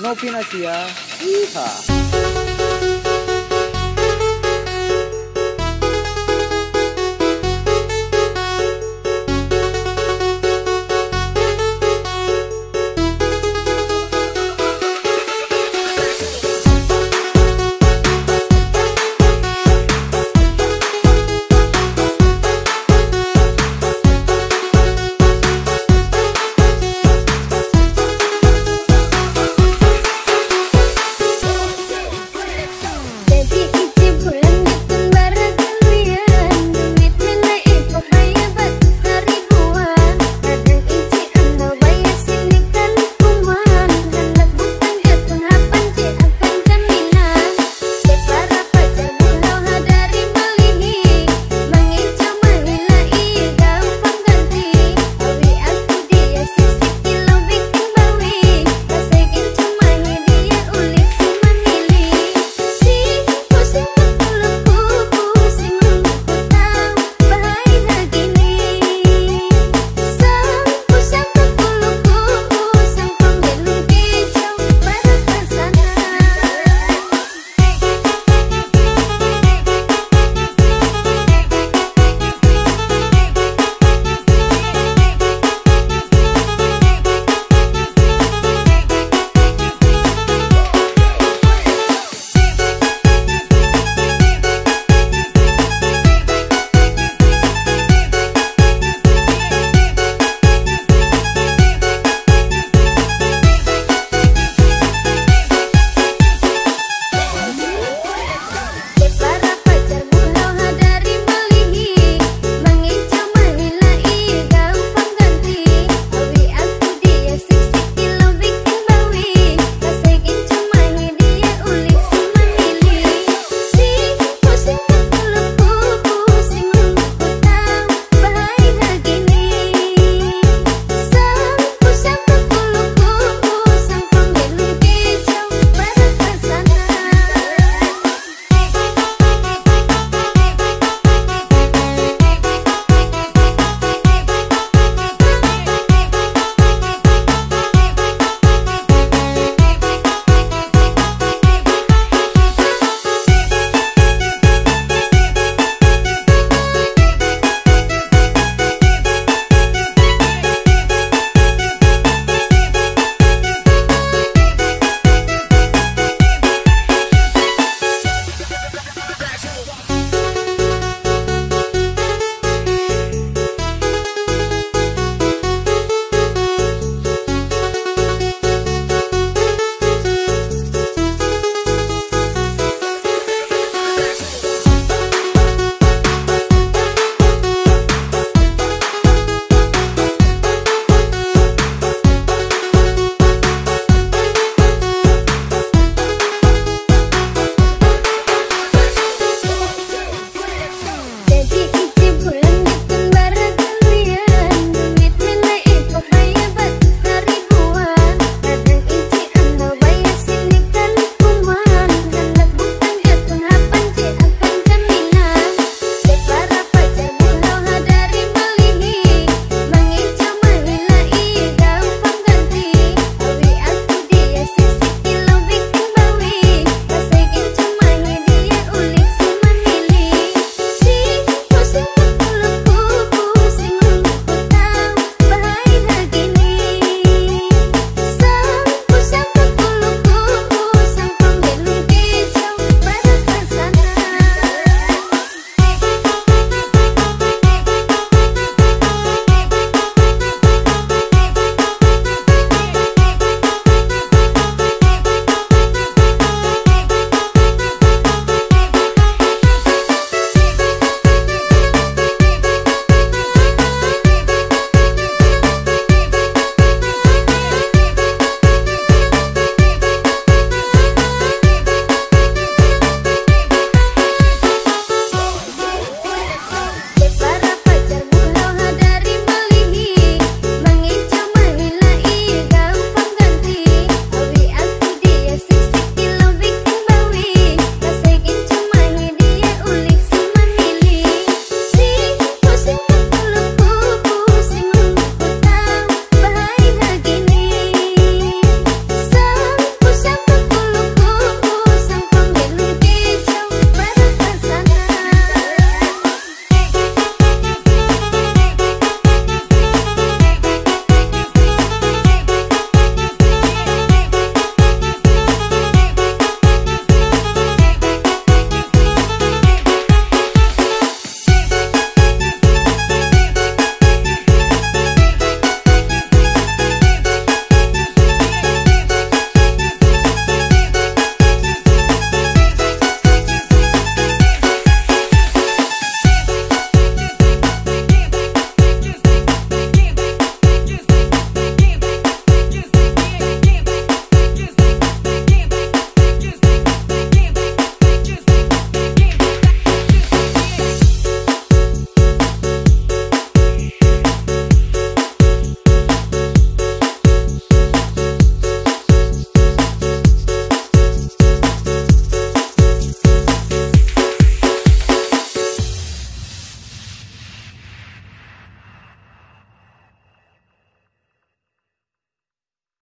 No opina así, hija.